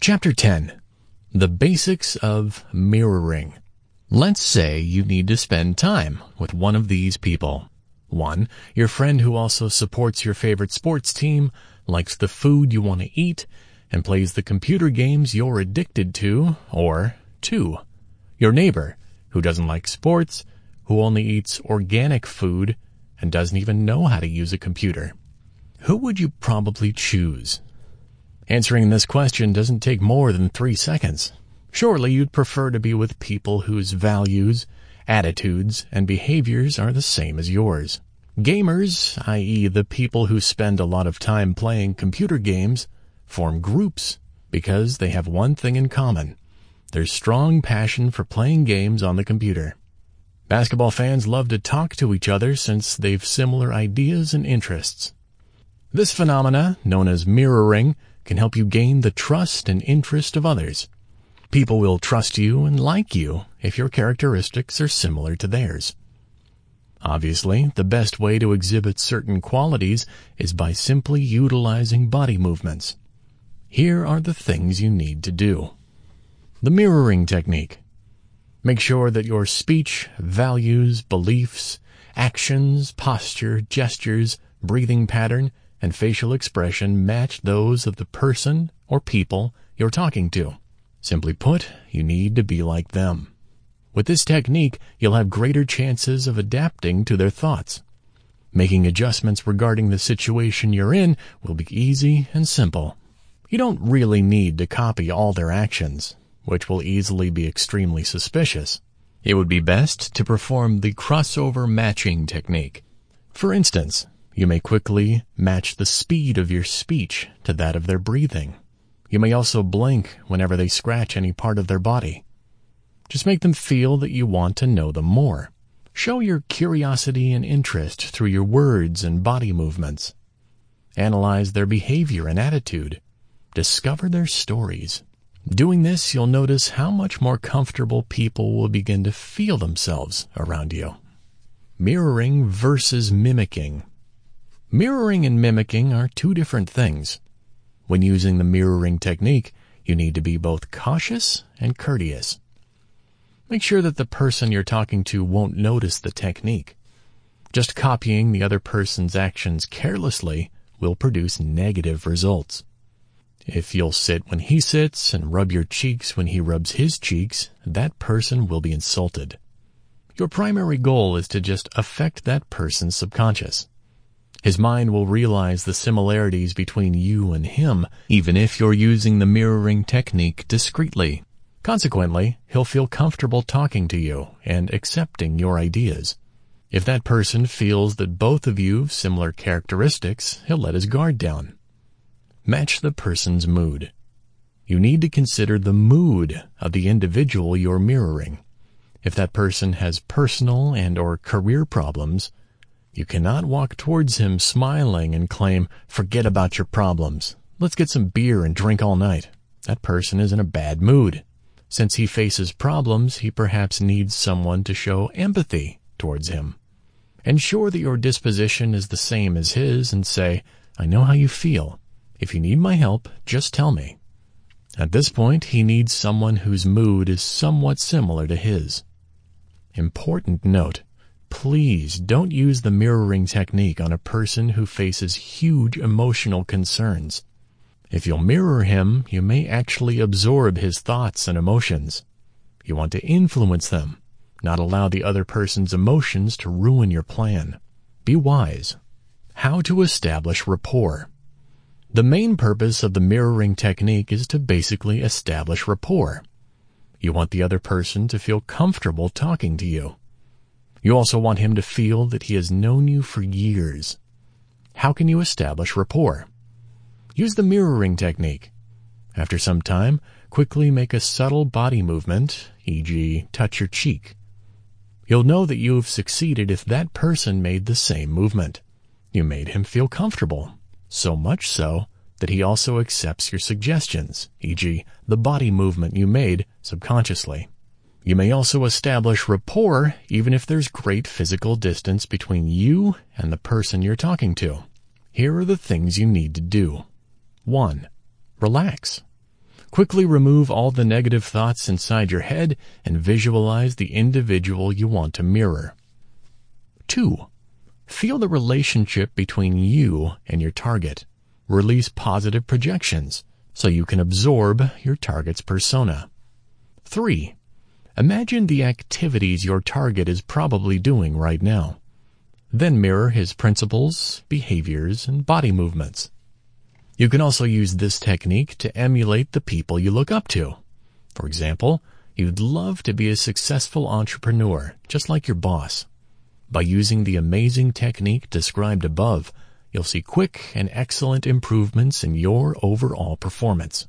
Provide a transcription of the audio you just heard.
Chapter 10 The Basics of Mirroring. Let's say you need to spend time with one of these people. 1. Your friend who also supports your favorite sports team, likes the food you want to eat, and plays the computer games you're addicted to. Or 2. Your neighbor who doesn't like sports, who only eats organic food, and doesn't even know how to use a computer. Who would you probably choose? Answering this question doesn't take more than three seconds. Surely you'd prefer to be with people whose values, attitudes, and behaviors are the same as yours. Gamers, i.e. the people who spend a lot of time playing computer games, form groups because they have one thing in common. Their strong passion for playing games on the computer. Basketball fans love to talk to each other since they've similar ideas and interests. This phenomena, known as mirroring, can help you gain the trust and interest of others. People will trust you and like you if your characteristics are similar to theirs. Obviously, the best way to exhibit certain qualities is by simply utilizing body movements. Here are the things you need to do. The mirroring technique. Make sure that your speech, values, beliefs, actions, posture, gestures, breathing pattern, and facial expression match those of the person or people you're talking to. Simply put, you need to be like them. With this technique, you'll have greater chances of adapting to their thoughts. Making adjustments regarding the situation you're in will be easy and simple. You don't really need to copy all their actions, which will easily be extremely suspicious. It would be best to perform the crossover matching technique. For instance, you may quickly match the speed of your speech to that of their breathing. You may also blink whenever they scratch any part of their body. Just make them feel that you want to know them more. Show your curiosity and interest through your words and body movements. Analyze their behavior and attitude. Discover their stories. Doing this, you'll notice how much more comfortable people will begin to feel themselves around you. Mirroring versus mimicking. Mirroring and mimicking are two different things. When using the mirroring technique, you need to be both cautious and courteous. Make sure that the person you're talking to won't notice the technique. Just copying the other person's actions carelessly will produce negative results. If you'll sit when he sits and rub your cheeks when he rubs his cheeks, that person will be insulted. Your primary goal is to just affect that person's subconscious. His mind will realize the similarities between you and him, even if you're using the mirroring technique discreetly. Consequently, he'll feel comfortable talking to you and accepting your ideas. If that person feels that both of you have similar characteristics, he'll let his guard down. Match the person's mood. You need to consider the mood of the individual you're mirroring. If that person has personal and or career problems, you cannot walk towards him smiling and claim, forget about your problems. Let's get some beer and drink all night. That person is in a bad mood. Since he faces problems, he perhaps needs someone to show empathy towards him. Ensure that your disposition is the same as his and say, I know how you feel. If you need my help, just tell me. At this point, he needs someone whose mood is somewhat similar to his. Important note. Please don't use the mirroring technique on a person who faces huge emotional concerns. If you'll mirror him, you may actually absorb his thoughts and emotions. You want to influence them, not allow the other person's emotions to ruin your plan. Be wise. How to establish rapport. The main purpose of the mirroring technique is to basically establish rapport. You want the other person to feel comfortable talking to you. You also want him to feel that he has known you for years. How can you establish rapport? Use the mirroring technique. After some time, quickly make a subtle body movement, e.g. touch your cheek. You'll know that you have succeeded if that person made the same movement. You made him feel comfortable, so much so that he also accepts your suggestions, e.g. the body movement you made subconsciously. You may also establish rapport even if there's great physical distance between you and the person you're talking to. Here are the things you need to do. 1. Relax. Quickly remove all the negative thoughts inside your head and visualize the individual you want to mirror. 2. Feel the relationship between you and your target. Release positive projections so you can absorb your target's persona. 3. Imagine the activities your target is probably doing right now. Then mirror his principles, behaviors, and body movements. You can also use this technique to emulate the people you look up to. For example, you'd love to be a successful entrepreneur, just like your boss. By using the amazing technique described above, you'll see quick and excellent improvements in your overall performance.